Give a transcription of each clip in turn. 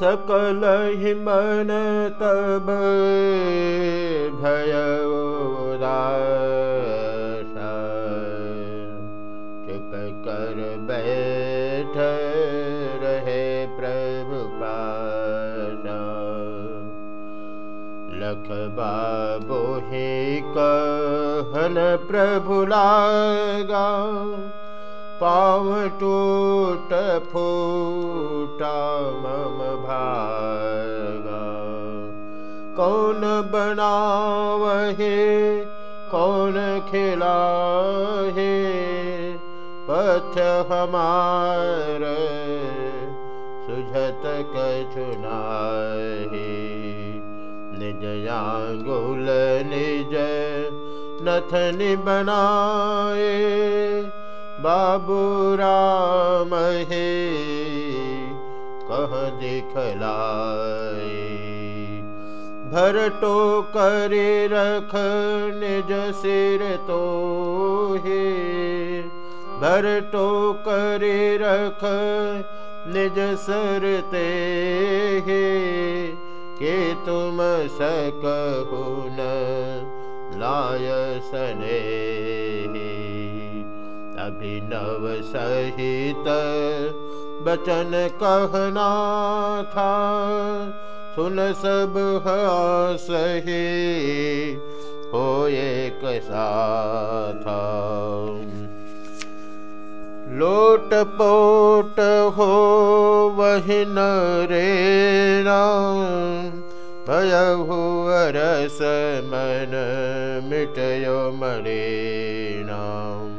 सकल ही मन तब भय चुप कर बैठ रहे प्रभु पासा लख बाबो ही कहन प्रभु लागा पाव टूट फूटा मम भागा। कौन बनावहे कौन खिलाहे पथ हमार सुझत कछुनाहे निज आंगुल निज नथनि बनाए बाबू राम हे कह दिखलाए भर तो करे रख निज सिर तो हे भर तो करे रख निज सरते हे के तुम सकहु न लाय सने अभिनव सहित बचन कहना था सुन सब सही हो एक था लोट पोट हो वही न रे भयहु रस मन मिटयो नाम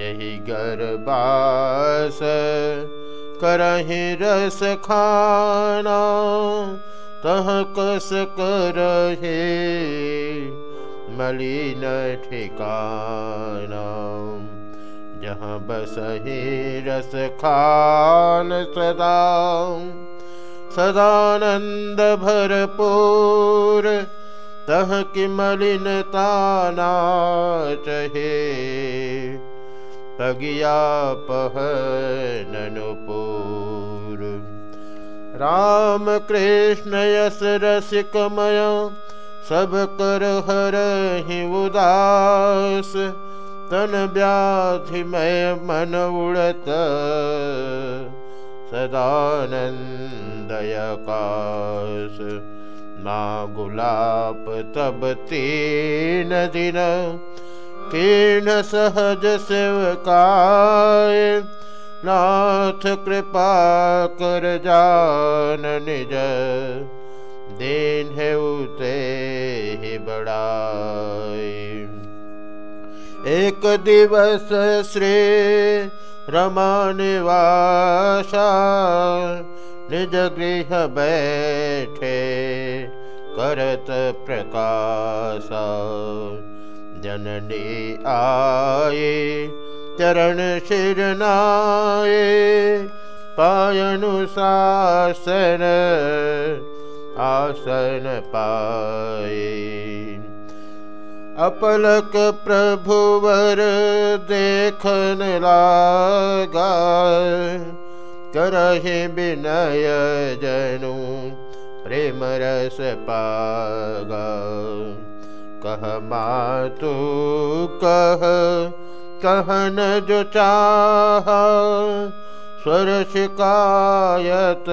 यही गरबास करहि रस खाना, तह कस करहे मलिन ठिकाना। जहाँ बसहि रस खान सदा, सदानंद भरपूर, तह कि मलिनता चहे। तगिया पहननुपुर राम कृष्ण यस रसिकमय सब कर हर ही उदास। तन व्याधिमय मन उड़त सदानंदयकाश माँ गुलाप तब तीन दिन कीर्ण सहज सेवकाय नाथ कृपा कर जान निज। दीन है उते ही बड़ाई। एक दिवस श्री रमानिवासा निज गृह बैठे करत प्रकाशा। जननी आए, चरण शिरनाए पायनु पायनुशासन आसन पाए। अपलक प्रभुवर देखन लागा, करहे विनय जनु प्रेम रस पागा। कह मातु कह, कहन जो चाह, स्वर शिकायत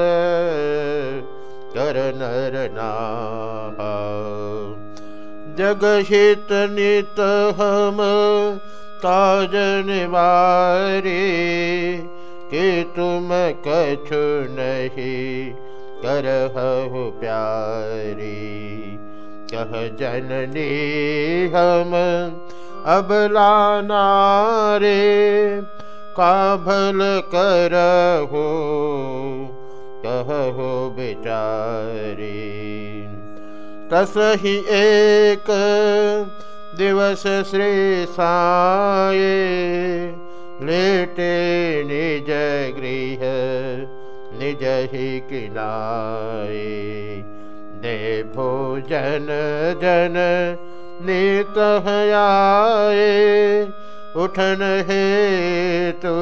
कर नर जगहित नित हम काज निवारी, कि तुम कछु नहीं करहु प्यारी। कह जननी हम अबला नारे काभल कहो बेचारी। तसहि एक दिवस श्री साए लेटे निज गृह, निज ही किनाए दे भोजन जन नित आए उठन हे तो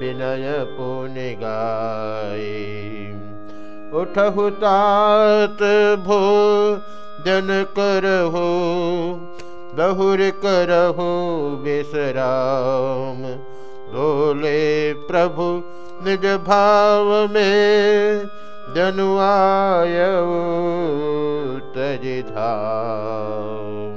विनय पुन गाए उठहु तात भो जन करहो बहुर करहो विश्राम। बोले प्रभु निज भाव में जनुआय तज धाम